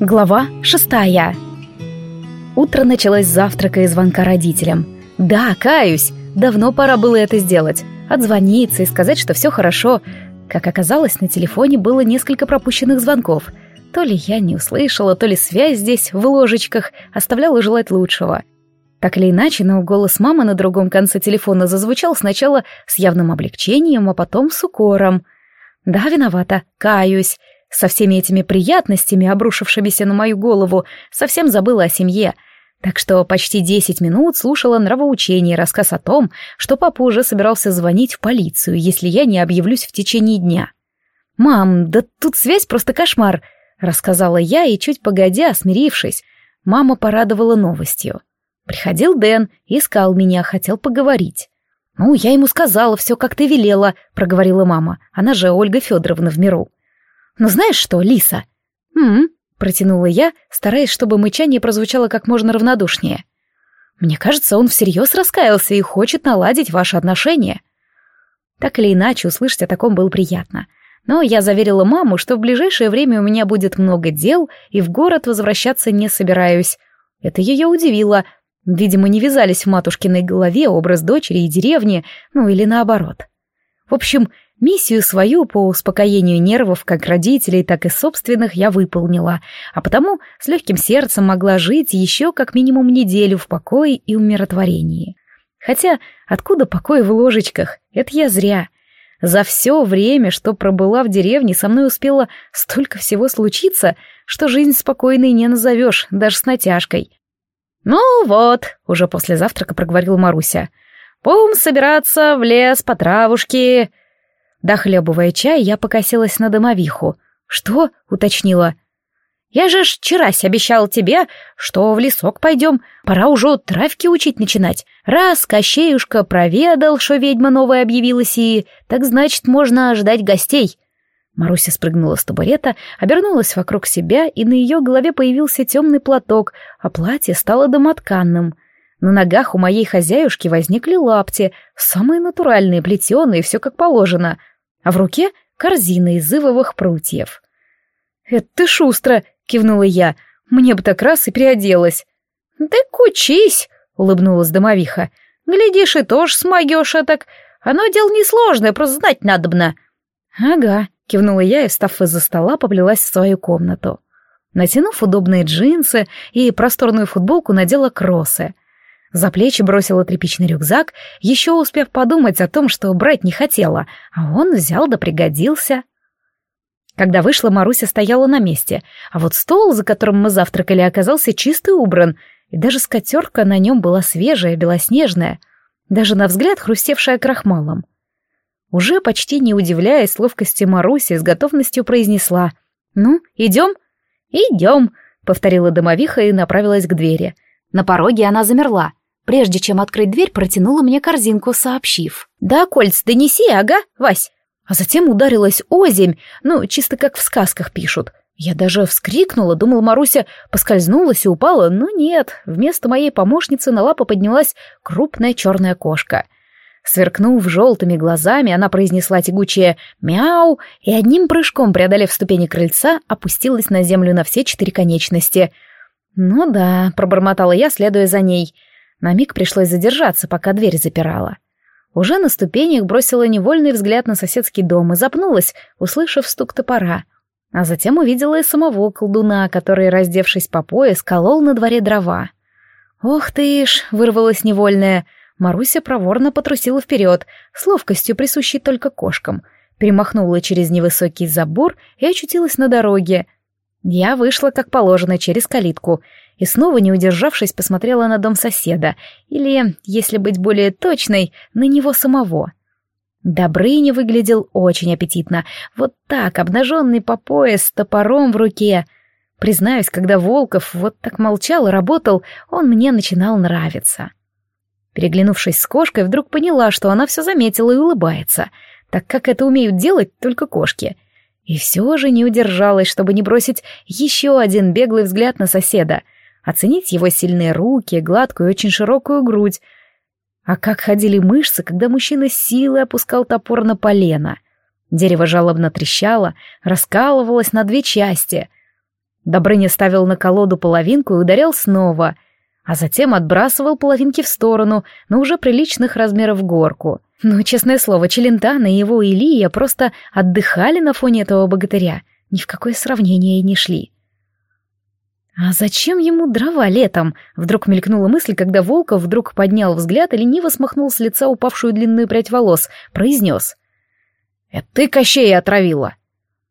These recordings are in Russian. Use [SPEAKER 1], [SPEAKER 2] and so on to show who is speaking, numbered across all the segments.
[SPEAKER 1] Глава шестая. Утро началось с завтрака и звонка родителям. Да, каюсь, давно пора было это сделать. Отзвониться и сказать, что все хорошо. Как оказалось, на телефоне было несколько пропущенных звонков. То ли я не услышала, то ли связь здесь, в ложечках, оставляла желать лучшего. Так или иначе, но голос мамы на другом конце телефона зазвучал сначала с явным облегчением, а потом с укором. Да, виновата, каюсь. Со всеми этими приятностями, обрушившимися на мою голову, совсем забыла о семье. Так что почти десять минут слушала нравоучение и рассказ о том, что папа уже собирался звонить в полицию, если я не объявлюсь в течение дня. «Мам, да тут связь просто кошмар», — рассказала я, и чуть погодя, смирившись, мама порадовала новостью. Приходил Дэн, искал меня, хотел поговорить. «Ну, я ему сказала, все как ты велела», — проговорила мама. Она же Ольга Федоровна в миру. «Ну знаешь что, Лиса?» «М-м», протянула я, стараясь, чтобы мычание прозвучало как можно равнодушнее. «Мне кажется, он всерьез раскаялся и хочет наладить ваши отношения». Так или иначе, услышать о таком было приятно. Но я заверила маму, что в ближайшее время у меня будет много дел, и в город возвращаться не собираюсь. Это ее удивило. Видимо, не вязались в матушкиной голове образ дочери и деревни, ну или наоборот. В общем, Миссию свою по успокоению нервов как родителей, так и собственных я выполнила, а потому с легким сердцем могла жить еще как минимум неделю в покое и умиротворении. Хотя откуда покой в ложечках? Это я зря. За все время, что пробыла в деревне, со мной успело столько всего случиться, что жизнь спокойной не назовешь, даже с натяжкой. «Ну вот», — уже после завтрака проговорил Маруся, — «будем собираться в лес по травушке». Дохлебывая чай, я покосилась на домовиху. «Что?» — уточнила. «Я же ж вчерась обещал тебе, что в лесок пойдем. Пора уже травки учить начинать. Раз Кощеюшка проведал, что ведьма новая объявилась, и так значит, можно ждать гостей». Маруся спрыгнула с табурета, обернулась вокруг себя, и на ее голове появился темный платок, а платье стало домотканным. На ногах у моей хозяюшки возникли лапти, самые натуральные, плетеные, все как положено — а в руке корзина из ивовых прутьев. «Это ты шустро!» — кивнула я. «Мне бы так раз и переоделась». «Да кучись!» — улыбнулась домовиха. «Глядишь, и тоже смогешь так. Оно дело несложное, просто знать надобно». «Ага», — кивнула я и, встав из-за стола, поплелась в свою комнату. Натянув удобные джинсы и просторную футболку, надела кроссы. За плечи бросила тряпичный рюкзак, еще успев подумать о том, что брать не хотела, а он взял да пригодился. Когда вышла, Маруся стояла на месте, а вот стол, за которым мы завтракали, оказался чистый убран, и даже скатерка на нем была свежая, белоснежная, даже на взгляд хрустевшая крахмалом. Уже почти не удивляясь ловкости Маруси, с готовностью произнесла «Ну, идем?» «Идем», — повторила домовиха и направилась к двери. На пороге она замерла — Прежде чем открыть дверь, протянула мне корзинку, сообщив. «Да, кольц донеси, ага, Вась!» А затем ударилась озимь, ну, чисто как в сказках пишут. Я даже вскрикнула, думал, Маруся поскользнулась и упала, но нет, вместо моей помощницы на лапу поднялась крупная черная кошка. Сверкнув желтыми глазами, она произнесла тягучее «мяу» и одним прыжком, преодолев ступени крыльца, опустилась на землю на все четыре конечности. «Ну да», — пробормотала я, следуя за ней — на миг пришлось задержаться, пока дверь запирала. Уже на ступенях бросила невольный взгляд на соседский дом и запнулась, услышав стук топора. А затем увидела и самого колдуна, который, раздевшись по пояс, колол на дворе дрова. «Ох ты ж!» — вырвалась невольная. Маруся проворно потрусила вперед, с ловкостью присущей только кошкам, перемахнула через невысокий забор и очутилась на дороге. Я вышла, как положено, через калитку — и снова, не удержавшись, посмотрела на дом соседа, или, если быть более точной, на него самого. Добрыня выглядел очень аппетитно, вот так, обнаженный по пояс, топором в руке. Признаюсь, когда Волков вот так молчал и работал, он мне начинал нравиться. Переглянувшись с кошкой, вдруг поняла, что она все заметила и улыбается, так как это умеют делать только кошки. И все же не удержалась, чтобы не бросить еще один беглый взгляд на соседа — оценить его сильные руки, гладкую и очень широкую грудь. А как ходили мышцы, когда мужчина силой опускал топор на полено. Дерево жалобно трещало, раскалывалось на две части. Добрыня ставил на колоду половинку и ударял снова, а затем отбрасывал половинки в сторону, на уже приличных размеров горку. Но, честное слово, Челентано и его Илия просто отдыхали на фоне этого богатыря, ни в какое сравнение и не шли. «А зачем ему дрова летом?» — вдруг мелькнула мысль, когда Волков вдруг поднял взгляд и лениво смахнул с лица упавшую длинную прядь волос, произнес. «Это ты Кощея отравила!»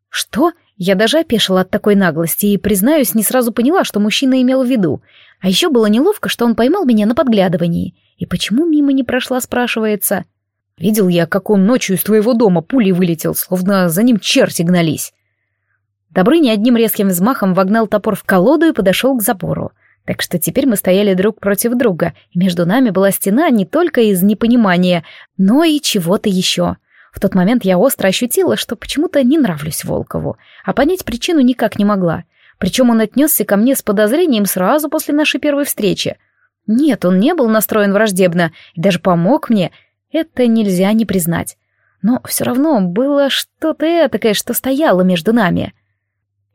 [SPEAKER 1] «Что?» Я даже опешила от такой наглости и, признаюсь, не сразу поняла, что мужчина имел в виду. А еще было неловко, что он поймал меня на подглядывании. И почему мимо не прошла, спрашивается. Видел я, как он ночью из твоего дома пулей вылетел, словно за ним черти гнались. Добрыня одним резким взмахом вогнал топор в колоду и подошел к забору. Так что теперь мы стояли друг против друга, и между нами была стена не только из непонимания, но и чего-то еще. В тот момент я остро ощутила, что почему-то не нравлюсь Волкову, а понять причину никак не могла. Причем он отнесся ко мне с подозрением сразу после нашей первой встречи. Нет, он не был настроен враждебно и даже помог мне. Это нельзя не признать. Но все равно было что-то этакое, что стояло между нами.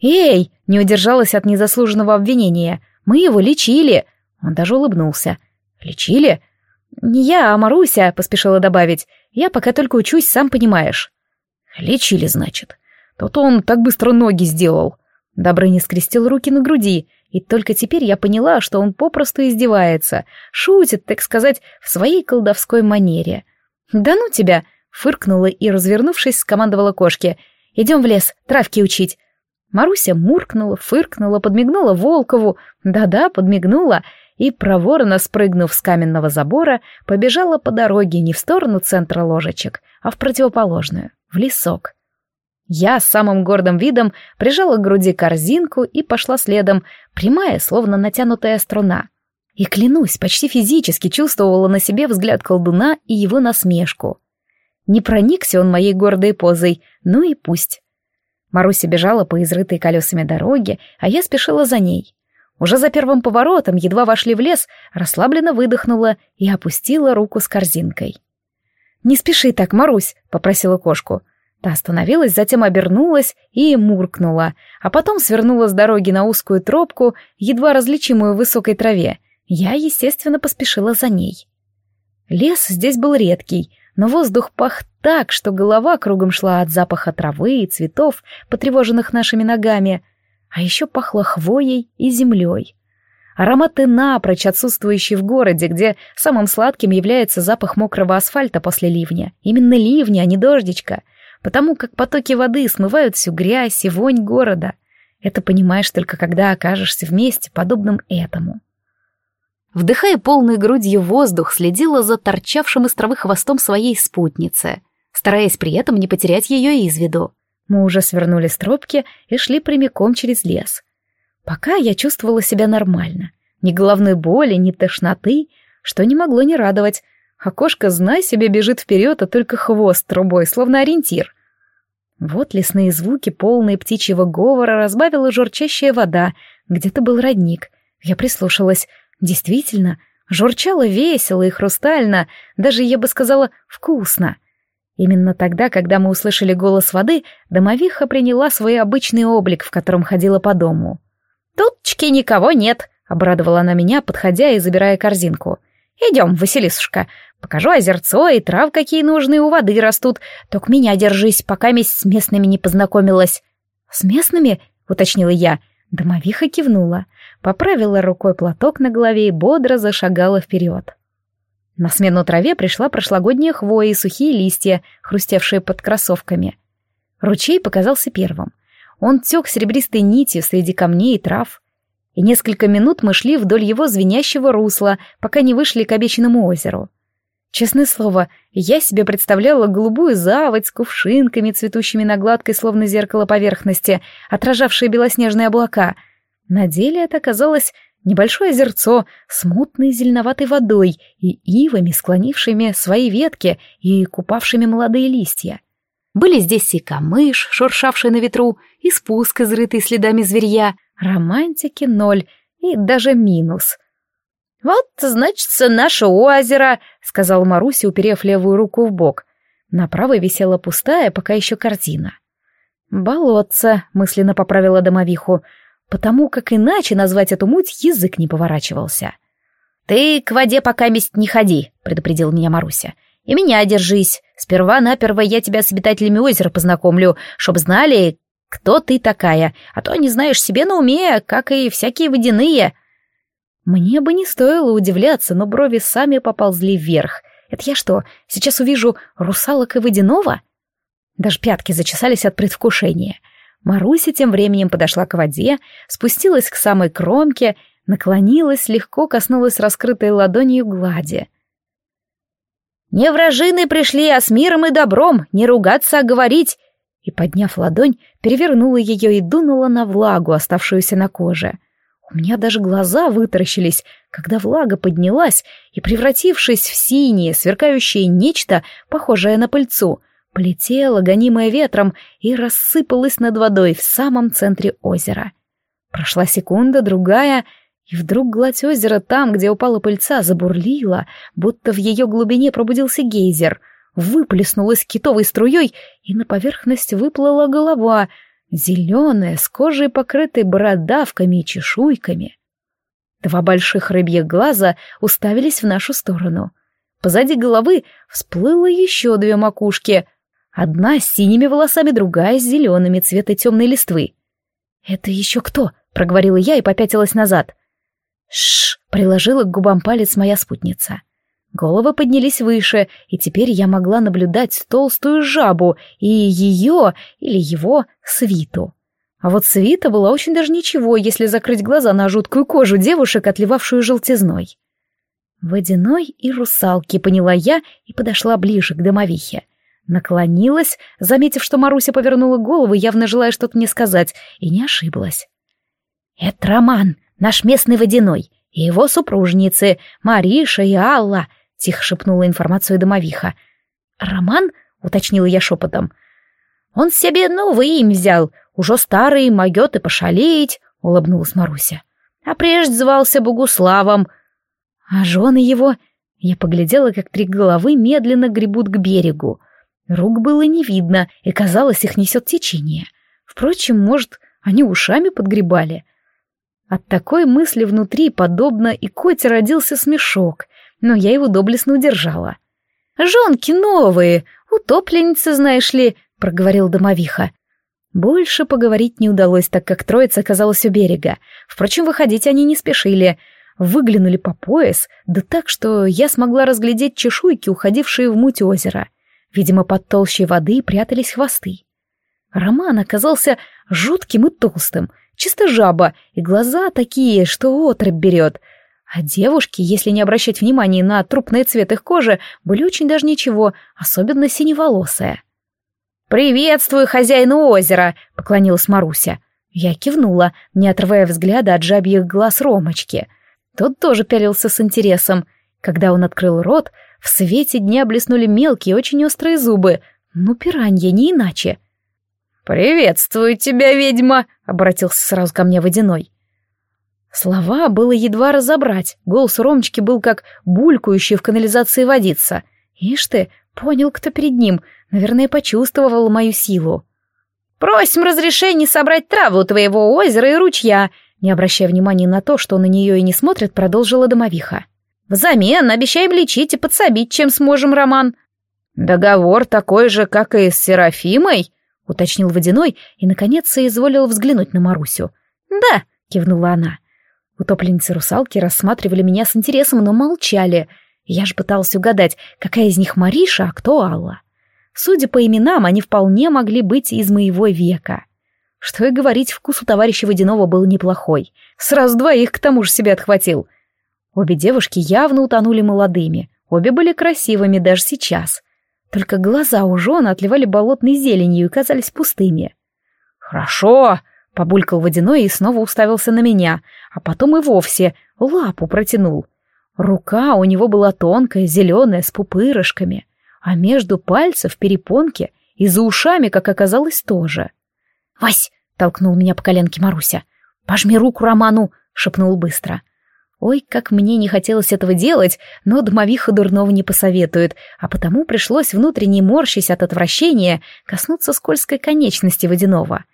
[SPEAKER 1] «Эй!» — не удержалась от незаслуженного обвинения. «Мы его лечили!» Он даже улыбнулся. «Лечили?» «Не я, а Маруся», — поспешила добавить. «Я пока только учусь, сам понимаешь». «Лечили, значит. То-то он так быстро ноги сделал». Добрыня скрестил руки на груди, и только теперь я поняла, что он попросту издевается, шутит, так сказать, в своей колдовской манере. «Да ну тебя!» — фыркнула и, развернувшись, скомандовала кошке. «Идем в лес, травки учить. Маруся муркнула, фыркнула, подмигнула Волкову, да-да, подмигнула, и, проворно спрыгнув с каменного забора, побежала по дороге не в сторону центра ложечек, а в противоположную, в лесок. Я с самым гордым видом прижала к груди корзинку и пошла следом, прямая, словно натянутая струна. И, клянусь, почти физически чувствовала на себе взгляд колдуна и его насмешку. Не проникся он моей гордой позой, ну и пусть. Маруся бежала по изрытой колесами дороге, а я спешила за ней. Уже за первым поворотом, едва вошли в лес, расслабленно выдохнула и опустила руку с корзинкой. «Не спеши так, Марусь», — попросила кошку. Та остановилась, затем обернулась и муркнула, а потом свернула с дороги на узкую тропку, едва различимую в высокой траве. Я, естественно, поспешила за ней. Лес здесь был редкий, но воздух пах так, что голова кругом шла от запаха травы и цветов, потревоженных нашими ногами, а еще пахло хвоей и землей. Ароматы напрочь отсутствующие в городе, где самым сладким является запах мокрого асфальта после ливня. Именно ливня, а не дождичка, потому как потоки воды смывают всю грязь и вонь города. Это понимаешь только когда окажешься вместе, подобным этому. Вдыхая полной грудью воздух, следила за торчавшим из травы хвостом своей спутницы, стараясь при этом не потерять ее из виду. Мы уже свернули с тропки и шли прямиком через лес. Пока я чувствовала себя нормально. Ни головной боли, ни тошноты, что не могло не радовать. А кошка, знай себе, бежит вперед, а только хвост трубой, словно ориентир. Вот лесные звуки, полные птичьего говора, разбавила журчащая вода. Где-то был родник. Я прислушалась. Действительно, журчало весело и хрустально, даже, я бы сказала, вкусно. Именно тогда, когда мы услышали голос воды, домовиха приняла свой обычный облик, в котором ходила по дому. «Тутчки никого нет», — обрадовала она меня, подходя и забирая корзинку. «Идем, Василисушка, покажу озерцо и трав, какие нужные у воды растут. Только меня держись, пока с местными не познакомилась». «С местными?» — уточнила я. Домовиха кивнула поправила рукой платок на голове и бодро зашагала вперед. На смену траве пришла прошлогодняя хвоя и сухие листья, хрустевшие под кроссовками. Ручей показался первым. Он тек серебристой нитью среди камней и трав. И несколько минут мы шли вдоль его звенящего русла, пока не вышли к обещанному озеру. Честное слово, я себе представляла голубую заводь с кувшинками, цветущими на гладкой, словно зеркало поверхности, отражавшие белоснежные облака — на деле это оказалось небольшое озерцо с мутной зеленоватой водой и ивами, склонившими свои ветки и купавшими молодые листья. Были здесь и камыш, шуршавший на ветру, и спуск, изрытый следами зверья, романтики ноль и даже минус. «Вот, значит, наше озеро», — сказал Маруся, уперев левую руку в бок. На правой висела пустая, пока еще картина. «Болотце», — мысленно поправила домовиху, потому как иначе назвать эту муть язык не поворачивался. «Ты к воде пока месть не ходи», — предупредил меня Маруся. «И меня держись. Сперва-наперво я тебя с обитателями озера познакомлю, чтоб знали, кто ты такая, а то не знаешь себе на уме, как и всякие водяные». Мне бы не стоило удивляться, но брови сами поползли вверх. Это я что, сейчас увижу русалок и водяного? Даже пятки зачесались от предвкушения. Маруся тем временем подошла к воде, спустилась к самой кромке, наклонилась, легко коснулась раскрытой ладонью глади. «Не вражины пришли, а с миром и добром, не ругаться, а говорить!» И, подняв ладонь, перевернула ее и дунула на влагу, оставшуюся на коже. У меня даже глаза вытаращились, когда влага поднялась и, превратившись в синее, сверкающее нечто, похожее на пыльцу, полетела, гонимая ветром, и рассыпалась над водой в самом центре озера. Прошла секунда, другая, и вдруг гладь озера там, где упала пыльца, забурлила, будто в ее глубине пробудился гейзер, выплеснулась китовой струей, и на поверхность выплыла голова — зеленая, с кожей покрытой бородавками и чешуйками. Два больших рыбьих глаза уставились в нашу сторону. Позади головы всплыло еще две макушки. Одна с синими волосами, другая с зелеными цвета темной листвы. «Это еще кто?» — проговорила я и попятилась назад. «Шш!» — приложила к губам палец моя спутница. Головы поднялись выше, и теперь я могла наблюдать толстую жабу и ее или его свиту. А вот свита была очень даже ничего, если закрыть глаза на жуткую кожу девушек, отливавшую желтизной. Водяной и русалки, поняла я и подошла ближе к домовихе. Наклонилась, заметив, что Маруся повернула голову, явно желая что-то мне сказать, и не ошиблась. «Это Роман, наш местный водяной, и его супружницы, Мариша и Алла», — тихо шепнула информацию домовиха. «Роман?» — уточнила я шепотом. «Он себе новый имя взял, уже старый, могет и пошалеять», — улыбнулась Маруся. «А прежде звался Богуславом». «А жены его?» Я поглядела, как три головы медленно гребут к берегу. Рук было не видно, и, казалось, их несет течение. Впрочем, может, они ушами подгребали. От такой мысли внутри, подобно и коте, родился смешок — но я его доблестно удержала. «Жонки новые, утопленницы, знаешь ли», — проговорил домовиха. Больше поговорить не удалось, так как троица оказалась у берега. Впрочем, выходить они не спешили. Выглянули по пояс, да так, что я смогла разглядеть чешуйки, уходившие в муть озера. Видимо, под толщей воды прятались хвосты. Роман оказался жутким и толстым, чисто жаба, и глаза такие, что отрыбь берет — а девушки, если не обращать внимания на трупный цвет их кожи, были очень даже ничего, особенно синеволосая. «Приветствую хозяину озера!» — поклонилась Маруся. Я кивнула, не отрывая взгляда от жабьих глаз Ромочки. Тот тоже пялился с интересом. Когда он открыл рот, в свете дня блеснули мелкие, очень острые зубы. Ну, пиранья, не иначе. «Приветствую тебя, ведьма!» — обратился сразу ко мне водяной. Слова было едва разобрать, голос Ромчики был как булькающий в канализации водица. Ишь ты, понял, кто перед ним, наверное, почувствовал мою силу. «Просим разрешения собрать траву твоего озера и ручья», не обращая внимания на то, что на нее и не смотрят, продолжила домовиха. «Взамен обещаем лечить и подсобить, чем сможем, Роман». «Договор такой же, как и с Серафимой?» — уточнил Водяной и, наконец, соизволил взглянуть на Марусю. «Да», — кивнула она, Утопленницы русалки рассматривали меня с интересом, но молчали. Я же пыталась угадать, какая из них Мариша, а кто Алла. Судя по именам, они вполне могли быть из моего века. Что и говорить, вкус у товарища Водянова был неплохой. Сразу двоих к тому же себе отхватил. Обе девушки явно утонули молодыми. Обе были красивыми даже сейчас. Только глаза у жен отливали болотной зеленью и казались пустыми. «Хорошо!» Побулькал водяной и снова уставился на меня, а потом и вовсе лапу протянул. Рука у него была тонкая, зеленая, с пупырышками, а между пальцев перепонки и за ушами, как оказалось, тоже. «Вась!» — толкнул меня по коленке Маруся. «Пожми руку Роману!» — шепнул быстро. Ой, как мне не хотелось этого делать, но домовиха дурного не посоветует, а потому пришлось внутренне морщись от отвращения коснуться скользкой конечности водяного.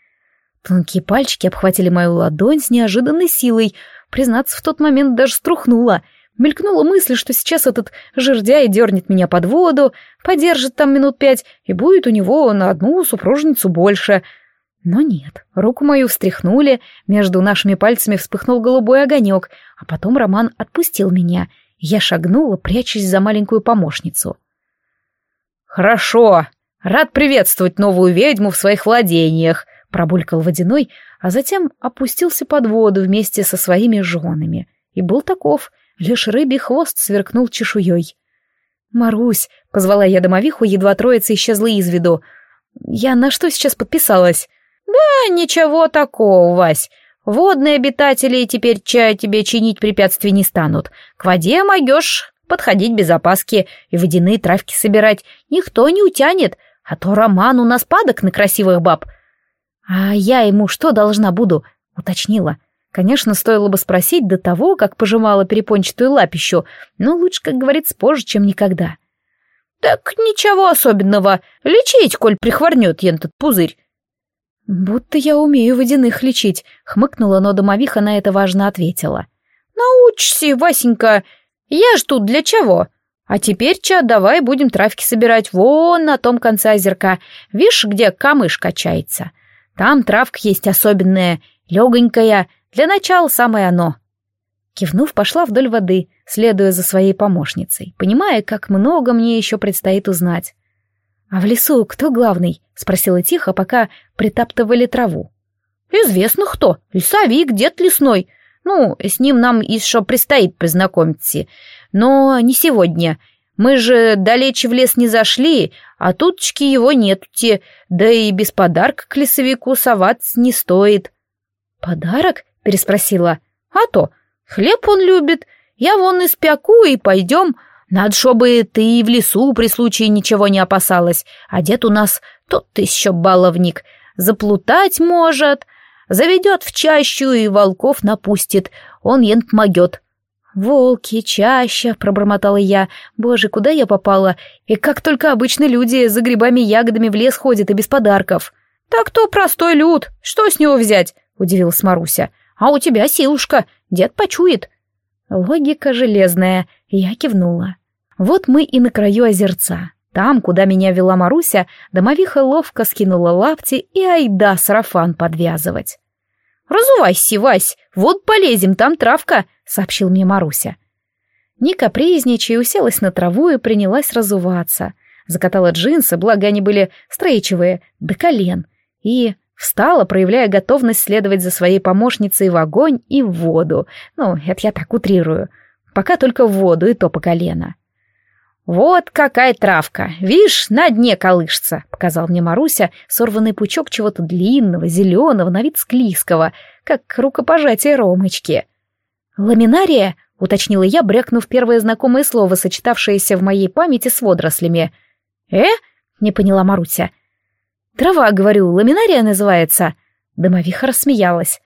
[SPEAKER 1] Тонкие пальчики обхватили мою ладонь с неожиданной силой. Признаться, в тот момент даже струхнула. Мелькнула мысль, что сейчас этот жердяй дернет меня под воду, подержит там минут пять, и будет у него на одну супружницу больше — но нет, руку мою встряхнули, между нашими пальцами вспыхнул голубой огонек, а потом Роман отпустил меня. Я шагнула, прячась за маленькую помощницу. «Хорошо, рад приветствовать новую ведьму в своих владениях», — пробулькал водяной, а затем опустился под воду вместе со своими женами. И был таков, лишь рыбий хвост сверкнул чешуей. «Марусь», — позвала я домовиху, едва троица исчезла из виду, — «я на что сейчас подписалась?» «Да, ничего такого, Вась. Водные обитатели теперь чай тебе чинить препятствий не станут. К воде могешь подходить без опаски и водяные травки собирать. Никто не утянет, а то Роман у нас падок на красивых баб». «А я ему что должна буду?» — уточнила. Конечно, стоило бы спросить до того, как пожимала перепончатую лапищу, но лучше, как говорится, позже, чем никогда. «Так ничего особенного. Лечить, коль прихворнет ентот пузырь. «Будто я умею водяных лечить», — хмыкнула, но домовиха на это важно ответила. «Научься, Васенька, я ж тут для чего? А теперь, ча, давай будем травки собирать вон на том конце озерка. Видишь, где камыш качается? Там травка есть особенная, легонькая, для начала самое оно». Кивнув, пошла вдоль воды, следуя за своей помощницей, понимая, как много мне еще предстоит узнать. «А в лесу кто главный?» — спросила тихо, пока притаптывали траву. «Известно кто. Лесовик, дед лесной. Ну, с ним нам еще предстоит познакомиться. Но не сегодня. Мы же далече в лес не зашли, а тутчки его нетути, да и без подарка к лесовику соваться не стоит». «Подарок?» — переспросила. «А то, хлеб он любит. Я вон испеку и пойдем. Надо, чтобы ты в лесу при случае ничего не опасалась, а дед у нас тот еще баловник, заплутать может, заведет в чащу и волков напустит, он ент могет. «Волки, чаща», — пробормотала я. «Боже, куда я попала? И как только обычно люди за грибами и ягодами в лес ходят и без подарков». «Так то простой люд, что с него взять?» — удивилась Маруся. «А у тебя силушка, дед почует». Логика железная, я кивнула. Вот мы и на краю озерца. Там, куда меня вела Маруся, домовиха ловко скинула лапти и айда сарафан подвязывать. «Разувайся, Вась, вот полезем, там травка», — сообщил мне Маруся. Не капризничая, уселась на траву и принялась разуваться. Закатала джинсы, благо они были стрейчевые, до колен, и встала, проявляя готовность следовать за своей помощницей в огонь и в воду. Ну, это я так утрирую. Пока только в воду, и то по колено. «Вот какая травка! Вишь, на дне колышется!» — показал мне Маруся сорванный пучок чего-то длинного, зеленого, на вид склизкого, как рукопожатие Ромочки. «Ламинария?» — уточнила я, брякнув первое знакомое слово, сочетавшееся в моей памяти с водорослями. «Э?» — не поняла Маруся. «Трава, говорю, ламинария называется?» Домовиха рассмеялась.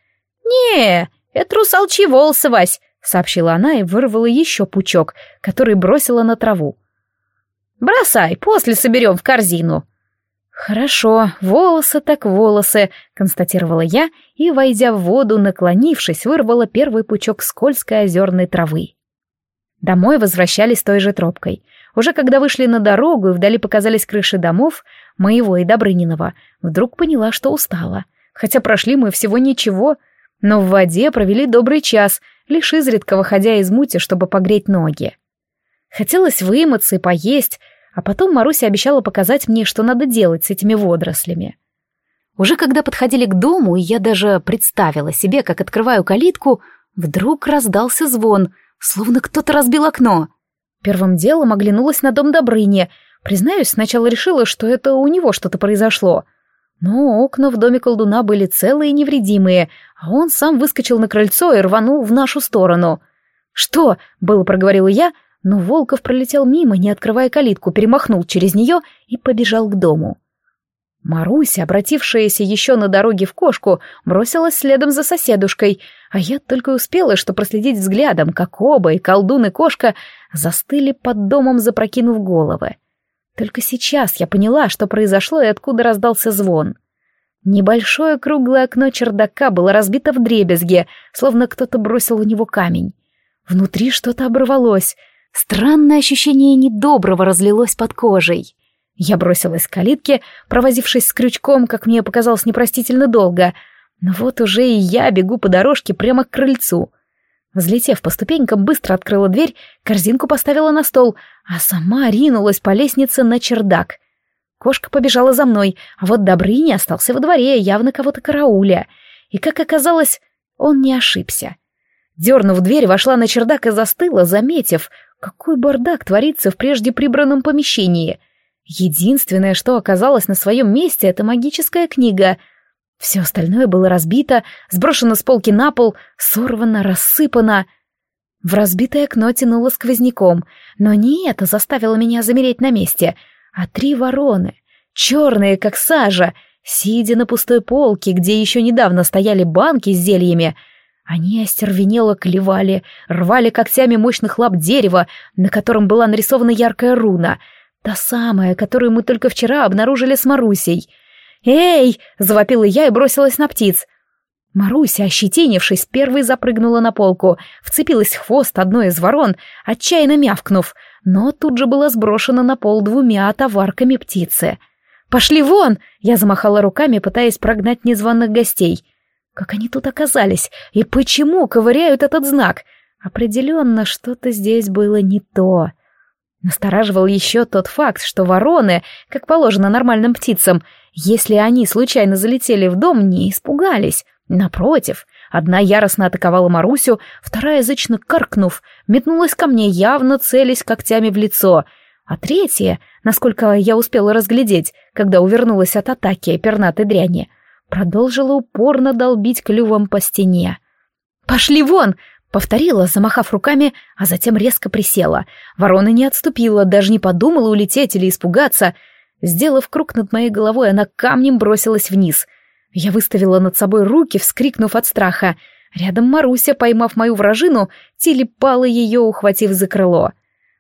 [SPEAKER 1] «Не, это русалчьи волосы, Вась!» — сообщила она и вырвала еще пучок, который бросила на траву. Бросай, после соберем в корзину». «Хорошо, волосы так волосы», — констатировала я и, войдя в воду, наклонившись, вырвала первый пучок скользкой озерной травы. Домой возвращались той же тропкой. Уже когда вышли на дорогу и вдали показались крыши домов, моего и Добрынинова, вдруг поняла, что устала. Хотя прошли мы всего ничего, но в воде провели добрый час, лишь изредка выходя из мути, чтобы погреть ноги. Хотелось вымыться и поесть, а потом Маруся обещала показать мне, что надо делать с этими водорослями. Уже когда подходили к дому, и я даже представила себе, как открываю калитку, вдруг раздался звон, словно кто-то разбил окно. Первым делом оглянулась на дом Добрыни. Признаюсь, сначала решила, что это у него что-то произошло. Но окна в доме колдуна были целые и невредимые, а он сам выскочил на крыльцо и рванул в нашу сторону. «Что?» — было проговорила я — но Волков пролетел мимо, не открывая калитку, перемахнул через нее и побежал к дому. Маруся, обратившаяся еще на дороге в кошку, бросилась следом за соседушкой, а я только успела, что проследить взглядом, как оба, и колдун, и кошка, застыли под домом, запрокинув головы. Только сейчас я поняла, что произошло и откуда раздался звон. Небольшое круглое окно чердака было разбито в дребезге, словно кто-то бросил в него камень. Внутри что-то оборвалось. Странное ощущение недоброго разлилось под кожей. Я бросилась к калитке, провозившись с крючком, как мне показалось непростительно долго. Но вот уже и я бегу по дорожке прямо к крыльцу. Взлетев по ступенькам, быстро открыла дверь, корзинку поставила на стол, а сама ринулась по лестнице на чердак. Кошка побежала за мной, а вот Добрыня остался во дворе, явно кого-то карауля. И, как оказалось, он не ошибся. Дернув дверь, вошла на чердак и застыла, заметив, какой бардак творится в прежде прибранном помещении — Единственное, что оказалось на своем месте, это магическая книга. Все остальное было разбито, сброшено с полки на пол, сорвано, рассыпано. В разбитое окно тянуло сквозняком, но не это заставило меня замереть на месте, а три вороны, черные, как сажа, сидя на пустой полке, где еще недавно стояли банки с зельями, они остервенело клевали, рвали когтями мощных лап дерева, на котором была нарисована яркая руна — Та самая, которую мы только вчера обнаружили с Марусей. «Эй!» — завопила я и бросилась на птиц. Маруся, ощетинившись, первой запрыгнула на полку, вцепилась в хвост одной из ворон, отчаянно мявкнув, но тут же была сброшена на пол двумя товарками птицы. «Пошли вон!» — я замахала руками, пытаясь прогнать незваных гостей. Как они тут оказались? И почему ковыряют этот знак? Определенно, что-то здесь было не то. Настораживал еще тот факт, что вороны, как положено нормальным птицам, если они случайно залетели в дом, не испугались. Напротив, одна яростно атаковала Марусю, вторая, зычно каркнув, метнулась ко мне, явно целясь когтями в лицо, а третья, насколько я успела разглядеть, когда увернулась от атаки пернатой дряни, продолжила упорно долбить клювом по стене. «Пошли вон!» Повторила, замахав руками, а затем резко присела. Ворона не отступила, даже не подумала улететь или испугаться. Сделав круг над моей головой, она камнем бросилась вниз. Я выставила над собой руки, вскрикнув от страха. Рядом Маруся, поймав мою вражину, телепала ее, ухватив за крыло.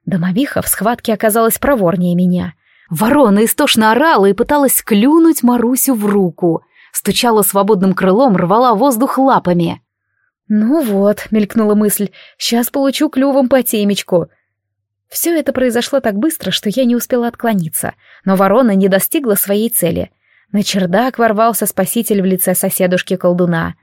[SPEAKER 1] Домовиха в схватке оказалась проворнее меня. Ворона истошно орала и пыталась клюнуть Марусю в руку. Стучала свободным крылом, рвала воздух лапами. «Ну вот», — мелькнула мысль, — «сейчас получу клювом по темечку». Все это произошло так быстро, что я не успела отклониться, но ворона не достигла своей цели. На чердак ворвался спаситель в лице соседушки-колдуна.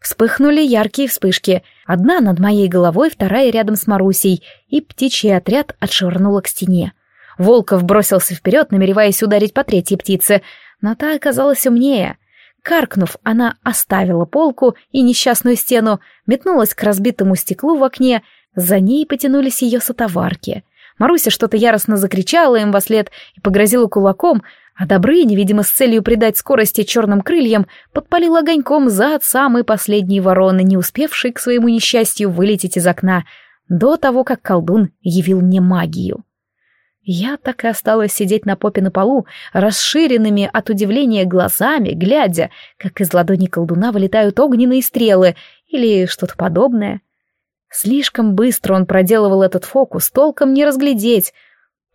[SPEAKER 1] Вспыхнули яркие вспышки, одна над моей головой, вторая рядом с Марусей, и птичий отряд отшвырнула к стене. Волков бросился вперед, намереваясь ударить по третьей птице, но та оказалась умнее — Каркнув, она оставила полку и несчастную стену, метнулась к разбитому стеклу в окне, за ней потянулись ее сотоварки. Маруся что-то яростно закричала им во след и погрозила кулаком, а Добрыня, видимо, с целью придать скорости черным крыльям, подпалил огоньком зад самой последней вороны, не успевшей к своему несчастью вылететь из окна, до того, как колдун явил мне магию. Я так и осталась сидеть на попе на полу, расширенными от удивления глазами, глядя, как из ладони колдуна вылетают огненные стрелы или что-то подобное. Слишком быстро он проделывал этот фокус, толком не разглядеть.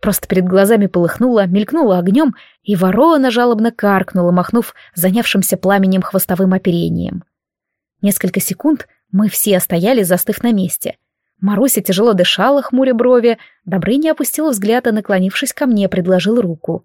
[SPEAKER 1] Просто перед глазами полыхнуло, мелькнуло огнем, и ворона жалобно каркнула, махнув занявшимся пламенем хвостовым оперением. Несколько секунд мы все стояли, застыв на месте — Маруся тяжело дышала, хмуря брови. Добрыня опустил взгляд и, наклонившись ко мне, предложил руку.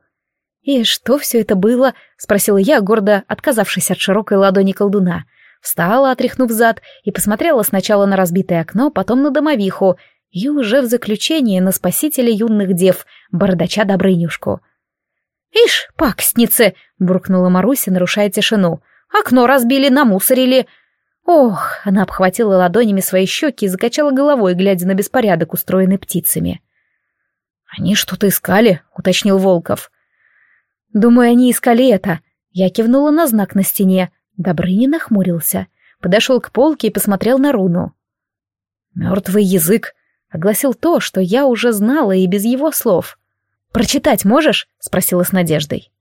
[SPEAKER 1] «И что все это было?» — спросила я, гордо отказавшись от широкой ладони колдуна. Встала, отряхнув зад, и посмотрела сначала на разбитое окно, потом на домовиху, и уже в заключение на спасителя юных дев, бородача Добрынюшку. «Ишь, пакстницы!» — буркнула Маруся, нарушая тишину. «Окно разбили, намусорили!» Ох, она обхватила ладонями свои щеки и закачала головой, глядя на беспорядок, устроенный птицами. «Они что-то искали», — уточнил Волков. «Думаю, они искали это». Я кивнула на знак на стене. Добрыня нахмурился, подошел к полке и посмотрел на руну. «Мертвый язык», — огласил то, что я уже знала и без его слов. «Прочитать можешь?» — спросила с надеждой.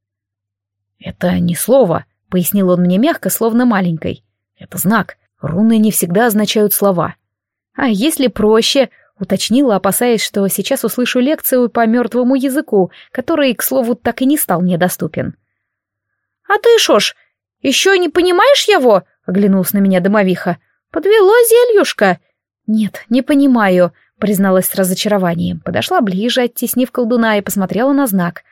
[SPEAKER 1] «Это не слово», — пояснил он мне мягко, словно маленькой. «Это знак. Руны не всегда означают слова». «А если проще?» — уточнила, опасаясь, что сейчас услышу лекцию по мертвому языку, который, к слову, так и не стал мне доступен. «А ты шо ж, еще не понимаешь его?» — оглянулся на меня домовиха. «Подвело зельюшка». «Нет, не понимаю», — призналась с разочарованием. Подошла ближе, оттеснив колдуна, и посмотрела на знак.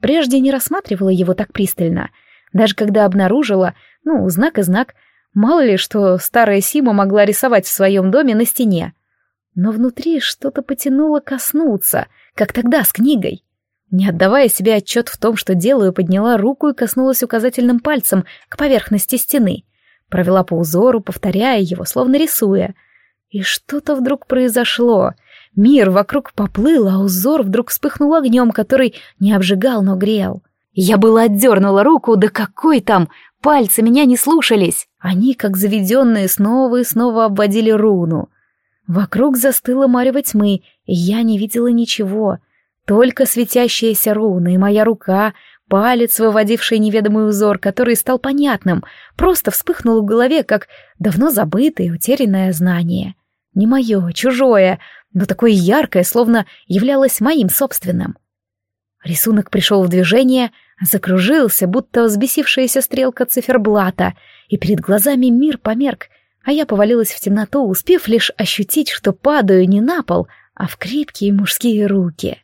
[SPEAKER 1] Прежде не рассматривала его так пристально. Даже когда обнаружила, ну, знак и знак, мало ли, что старая Сима могла рисовать в своем доме на стене. Но внутри что-то потянуло коснуться, как тогда с книгой. Не отдавая себе отчет в том, что делаю, подняла руку и коснулась указательным пальцем к поверхности стены. Провела по узору, повторяя его, словно рисуя. И что-то вдруг произошло. Мир вокруг поплыл, а узор вдруг вспыхнул огнем, который не обжигал, но грел. Я была отдернула руку, да какой там! Пальцы меня не слушались. Они, как заведенные, снова и снова обводили руну. Вокруг застыла марево тьмы, и я не видела ничего — только светящаяся руна и моя рука, палец, выводивший неведомый узор, который стал понятным, просто вспыхнул в голове, как давно забытое, утерянное знание. Не мое, чужое, но такое яркое, словно являлось моим собственным. Рисунок пришел в движение, закружился, будто взбесившаяся стрелка циферблата, и перед глазами мир померк, а я повалилась в темноту, успев лишь ощутить, что падаю не на пол, а в крепкие мужские руки.